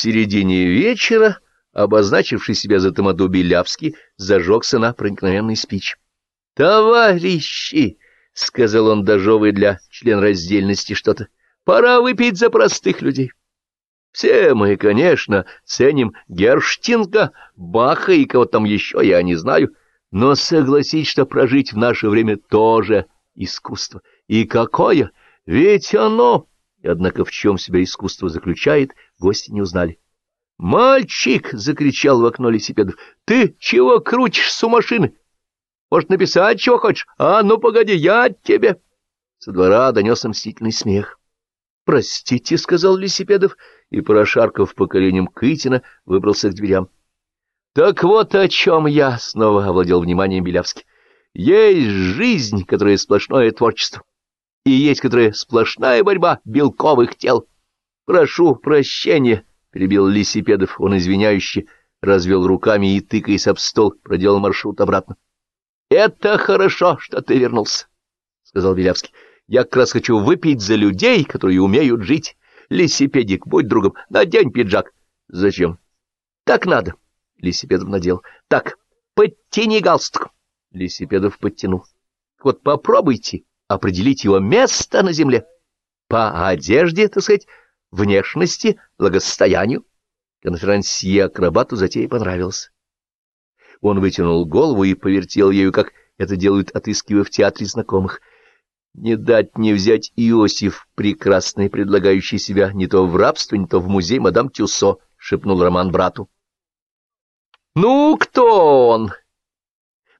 Середине вечера, обозначивший себя за тамаду Белявский, зажегся на проникновенный спич. — Товарищи! — сказал он, дожевывая для член раздельности что-то. — Пора выпить за простых людей. Все мы, конечно, ценим Герштинга, Баха и кого там еще, я не знаю, но согласись, что прожить в наше время тоже искусство. И какое! Ведь оно... Однако в чем себя искусство заключает, гости не узнали. «Мальчик!» — закричал в окно Лисипедов. «Ты чего крутишься у машины? Может, написать чего хочешь? А, ну, погоди, я тебе...» Со двора донес мстительный смех. «Простите», — сказал Лисипедов, и, прошаркав по коленям Кытина, выбрался к дверям. «Так вот о чем я!» — снова овладел вниманием Белявский. «Есть жизнь, которая сплошное творчество, и есть, которая сплошная борьба белковых тел. Прошу прощения!» — перебил Лисипедов, он извиняюще развел руками и, тыкаясь об стол, проделал маршрут обратно. — Это хорошо, что ты вернулся, — сказал Белявский. — Я как раз хочу выпить за людей, которые умеют жить. Лисипедик, будь другом, надень пиджак. — Зачем? — Так надо. Лисипедов надел. — Так, подтяни галстук. Лисипедов подтянул. — Вот попробуйте определить его место на земле. По одежде, так сказать, внешности, благосостоянию. Конферансье-акробату затея понравилась. Он вытянул голову и повертел ею, как это делают, отыскивая в театре знакомых. Не дать не взять Иосиф, прекрасный, предлагающий себя не то в рабство, не то в музей мадам Тюсо, — шепнул Роман брату. — Ну, кто он? —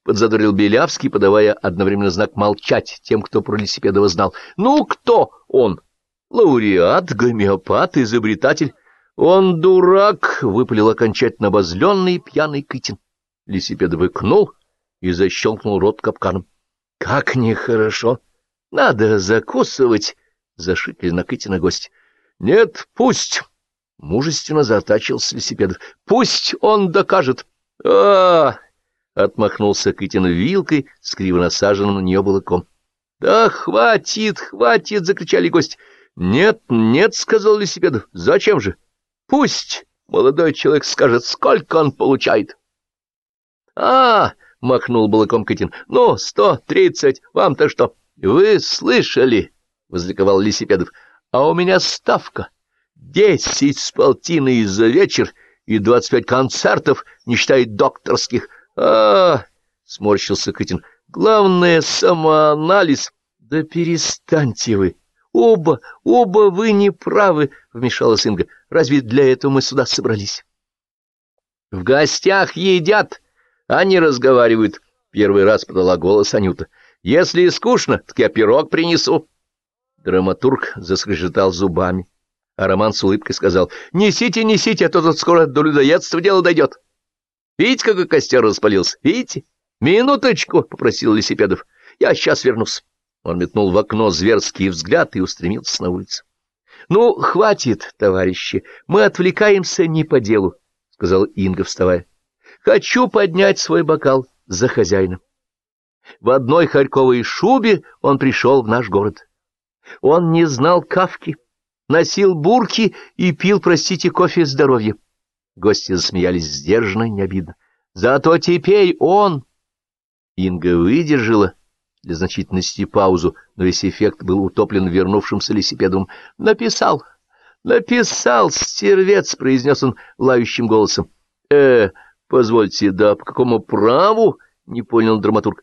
подзадорил Белявский, подавая одновременно знак молчать тем, кто про Лисипедова знал. — Ну, кто он? Лауреат, гомеопат, изобретатель. Он дурак, — выпалил окончательно обозленный пьяный Кытин. Лисипедов икнул и защелкнул рот капканом. — Как нехорошо! Надо закусывать! — зашикали на Кытина гость. — Нет, пусть! — мужественно заотачился Лисипедов. — Пусть он докажет! а отмахнулся Кытин вилкой с криво насаженным на нее балыком. — Да хватит, хватит! — закричали гости. — Нет, нет, — сказал Лисипедов. — Зачем же? Пусть молодой человек скажет, сколько он получает. — А, — махнул балыком Кытин, — ну, сто тридцать, вам-то что? — Вы слышали, — возликовал Лисипедов, — а у меня ставка. Десять с полтиной за вечер и двадцать пять концертов, не считая докторских. А, — сморщился Кытин, — главное — самоанализ. Да перестаньте вы. Оба, оба вы не правы, — вмешалась Инга. Разве для этого мы сюда собрались? — В гостях едят, а не разговаривают, — первый раз подала голос Анюта. — Если скучно, так я пирог принесу. Драматург заскрежетал зубами, а Роман с улыбкой сказал, — Несите, несите, а то тут скоро до людоедства дело дойдет. Видите, какой костер распалился? Видите? — Минуточку, — попросил Лисипедов. — Я сейчас вернусь. Он метнул в окно зверский взгляд и устремился на улицу. — Ну, хватит, товарищи, мы отвлекаемся не по делу, — сказала Инга, вставая. — Хочу поднять свой бокал за хозяина. В одной харьковой шубе он пришел в наш город. Он не знал кавки, носил бурки и пил, простите, кофе здоровья. Гости засмеялись сдержанно и необидно. Зато теперь он... Инга выдержала для значительности паузу, но весь эффект был утоплен вернувшимся лисипедом. «Написал! Написал, стервец!» — произнес он лающим голосом. «Э, позвольте, да по какому праву?» — не понял драматург.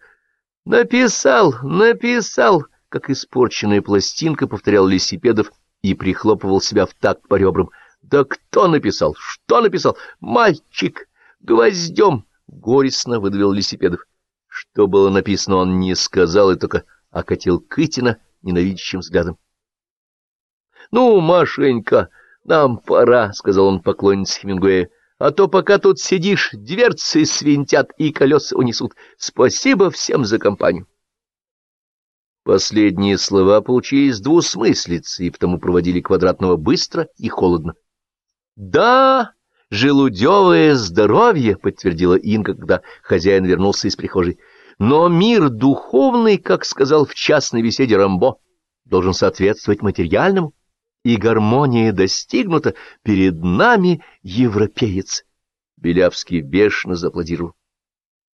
«Написал! Написал!» — как испорченная пластинка повторял лисипедов и прихлопывал себя в такт по ребрам. «Да кто написал? Что написал? Мальчик! Гвоздем!» — горестно выдавил лисипедов. Что было написано, он не сказал и только окатил Кытина ненавидящим взглядом. — Ну, Машенька, нам пора, — сказал он поклоннице Хемингуэя, — а то пока тут сидишь, дверцы свинтят и колеса унесут. Спасибо всем за компанию. Последние слова получились двусмыслицы, и потому проводили Квадратного быстро и холодно. — Да! желудевое здоровье, — подтвердила Инга, когда хозяин вернулся из прихожей. Но мир духовный, как сказал в частной беседе Рамбо, должен соответствовать материальному. и гармония достигнута, перед нами европеец. Белявский бешено зааплодировал.